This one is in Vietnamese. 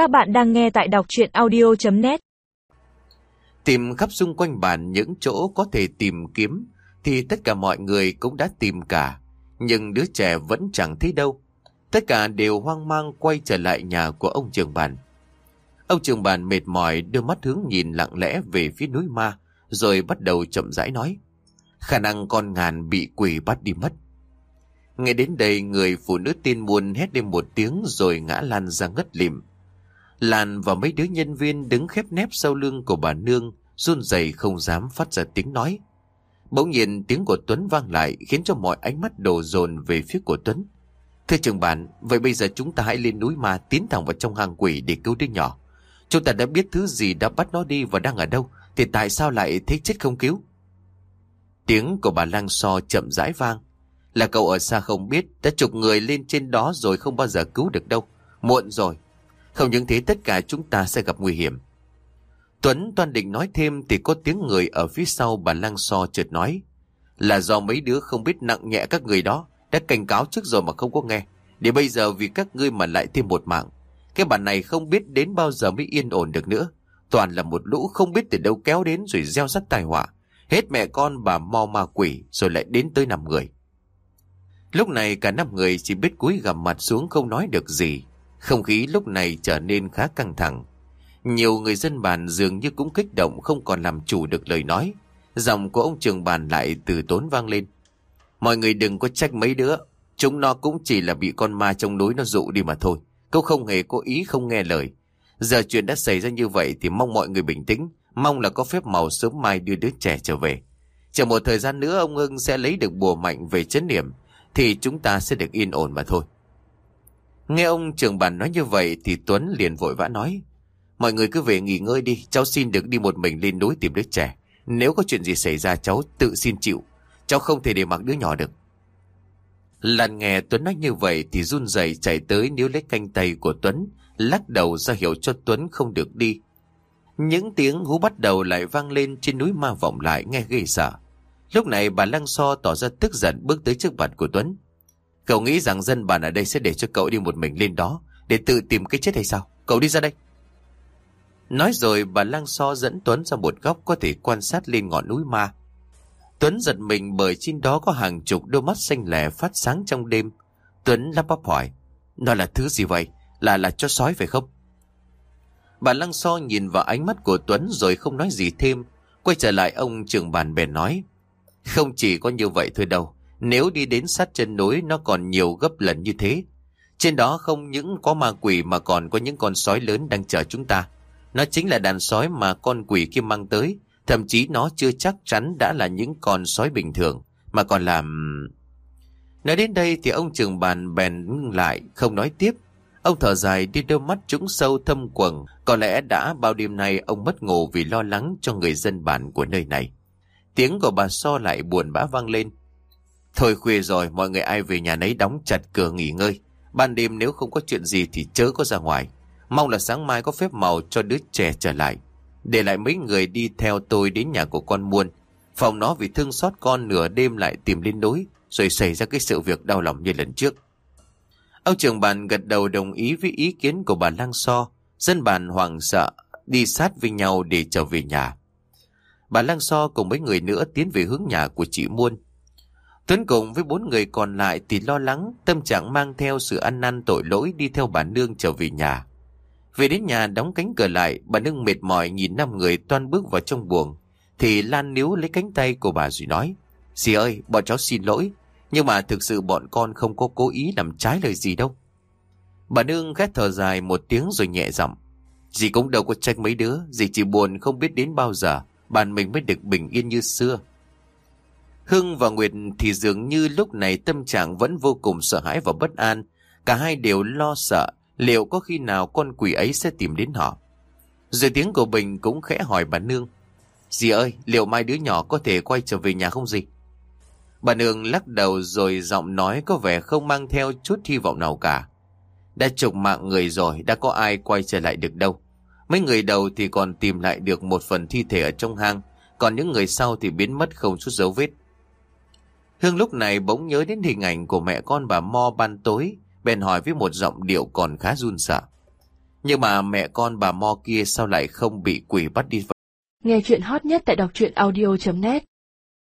Các bạn đang nghe tại đọc chuyện audio.net Tìm khắp xung quanh bàn những chỗ có thể tìm kiếm, thì tất cả mọi người cũng đã tìm cả. Nhưng đứa trẻ vẫn chẳng thấy đâu. Tất cả đều hoang mang quay trở lại nhà của ông trường bản Ông trường bản mệt mỏi đưa mắt hướng nhìn lặng lẽ về phía núi ma, rồi bắt đầu chậm rãi nói. Khả năng con ngàn bị quỷ bắt đi mất. Nghe đến đây, người phụ nữ tin buồn hét lên một tiếng rồi ngã lăn ra ngất lịm. Lan và mấy đứa nhân viên đứng khép nép sau lưng của bà Nương run rẩy không dám phát ra tiếng nói. Bỗng nhiên tiếng của Tuấn vang lại khiến cho mọi ánh mắt đổ dồn về phía của Tuấn. Thưa trường bản, vậy bây giờ chúng ta hãy lên núi ma tiến thẳng vào trong hang quỷ để cứu đứa nhỏ. Chúng ta đã biết thứ gì đã bắt nó đi và đang ở đâu, thì tại sao lại thấy chết không cứu? Tiếng của bà Lang So chậm rãi vang. Là cậu ở xa không biết, đã chục người lên trên đó rồi không bao giờ cứu được đâu. Muộn rồi. Không những thế tất cả chúng ta sẽ gặp nguy hiểm. Tuấn toan định nói thêm thì có tiếng người ở phía sau bà Lang So chợt nói. Là do mấy đứa không biết nặng nhẹ các người đó, đã cảnh cáo trước rồi mà không có nghe. Để bây giờ vì các ngươi mà lại thêm một mạng. Cái bản này không biết đến bao giờ mới yên ổn được nữa. Toàn là một lũ không biết từ đâu kéo đến rồi gieo rắc tai họa. Hết mẹ con bà mò ma quỷ rồi lại đến tới năm người. Lúc này cả năm người chỉ biết cúi gằm mặt xuống không nói được gì. Không khí lúc này trở nên khá căng thẳng. Nhiều người dân bàn dường như cũng kích động không còn làm chủ được lời nói. Giọng của ông trường bàn lại từ tốn vang lên. Mọi người đừng có trách mấy đứa. Chúng nó cũng chỉ là bị con ma trong núi nó dụ đi mà thôi. Câu không hề có ý không nghe lời. Giờ chuyện đã xảy ra như vậy thì mong mọi người bình tĩnh. Mong là có phép màu sớm mai đưa đứa trẻ trở về. Chờ một thời gian nữa ông ưng sẽ lấy được bùa mạnh về chấn niệm, Thì chúng ta sẽ được yên ổn mà thôi. Nghe ông trưởng bàn nói như vậy thì Tuấn liền vội vã nói. Mọi người cứ về nghỉ ngơi đi, cháu xin được đi một mình lên núi tìm đứa trẻ. Nếu có chuyện gì xảy ra cháu tự xin chịu. Cháu không thể để mặc đứa nhỏ được. Lần nghe Tuấn nói như vậy thì run rẩy chạy tới níu lấy canh tay của Tuấn, lắc đầu ra hiệu cho Tuấn không được đi. Những tiếng hú bắt đầu lại vang lên trên núi ma vọng lại nghe ghê sợ. Lúc này bà Lăng So tỏ ra tức giận bước tới trước mặt của Tuấn. Cậu nghĩ rằng dân bản ở đây sẽ để cho cậu đi một mình lên đó để tự tìm cái chết hay sao? Cậu đi ra đây. Nói rồi bà Lăng So dẫn Tuấn ra một góc có thể quan sát lên ngọn núi ma. Tuấn giật mình bởi trên đó có hàng chục đôi mắt xanh lẻ phát sáng trong đêm. Tuấn lắp bắp hỏi, nó là thứ gì vậy? Là là cho sói phải không? Bà Lăng So nhìn vào ánh mắt của Tuấn rồi không nói gì thêm. Quay trở lại ông trưởng bàn bè nói, không chỉ có như vậy thôi đâu. Nếu đi đến sát chân núi nó còn nhiều gấp lần như thế. Trên đó không những có ma quỷ mà còn có những con sói lớn đang chờ chúng ta. Nó chính là đàn sói mà con quỷ kia mang tới. Thậm chí nó chưa chắc chắn đã là những con sói bình thường, mà còn làm... Nói đến đây thì ông trường bàn bèn ngưng lại, không nói tiếp. Ông thở dài đi đôi mắt trũng sâu thâm quầng, có lẽ đã bao đêm nay ông mất ngủ vì lo lắng cho người dân bản của nơi này. Tiếng của bà So lại buồn bã vang lên. Thôi khuya rồi, mọi người ai về nhà nấy đóng chặt cửa nghỉ ngơi. Ban đêm nếu không có chuyện gì thì chớ có ra ngoài. Mong là sáng mai có phép màu cho đứa trẻ trở lại. Để lại mấy người đi theo tôi đến nhà của con muôn. Phòng nó vì thương xót con nửa đêm lại tìm lên núi, rồi xảy ra cái sự việc đau lòng như lần trước. Ông trưởng bàn gật đầu đồng ý với ý kiến của bà Lang So. Dân bàn hoảng sợ, đi sát với nhau để trở về nhà. Bà Lang So cùng mấy người nữa tiến về hướng nhà của chị Muôn. Tuấn cùng với bốn người còn lại thì lo lắng, tâm trạng mang theo sự ăn năn tội lỗi đi theo bà Nương trở về nhà. Về đến nhà đóng cánh cửa lại, bà Nương mệt mỏi nhìn năm người toan bước vào trong buồng. Thì Lan níu lấy cánh tay của bà rồi nói, Dì ơi, bọn cháu xin lỗi, nhưng mà thực sự bọn con không có cố ý làm trái lời gì đâu. Bà Nương khét thở dài một tiếng rồi nhẹ giọng. Dì cũng đâu có trách mấy đứa, dì chỉ buồn không biết đến bao giờ, bạn mình mới được bình yên như xưa. Hưng và Nguyệt thì dường như lúc này tâm trạng vẫn vô cùng sợ hãi và bất an. Cả hai đều lo sợ liệu có khi nào con quỷ ấy sẽ tìm đến họ. Rồi tiếng của Bình cũng khẽ hỏi bà Nương. Dì ơi, liệu mai đứa nhỏ có thể quay trở về nhà không gì? Bà Nương lắc đầu rồi giọng nói có vẻ không mang theo chút hy vọng nào cả. Đã trục mạng người rồi, đã có ai quay trở lại được đâu. Mấy người đầu thì còn tìm lại được một phần thi thể ở trong hang, còn những người sau thì biến mất không chút dấu vết. Hương lúc này bỗng nhớ đến hình ảnh của mẹ con bà Mo ban tối, bèn hỏi với một giọng điệu còn khá run sợ. Nhưng mà mẹ con bà Mo kia sao lại không bị quỷ bắt đi vậy? Nghe chuyện hot nhất tại đọc truyện audio.net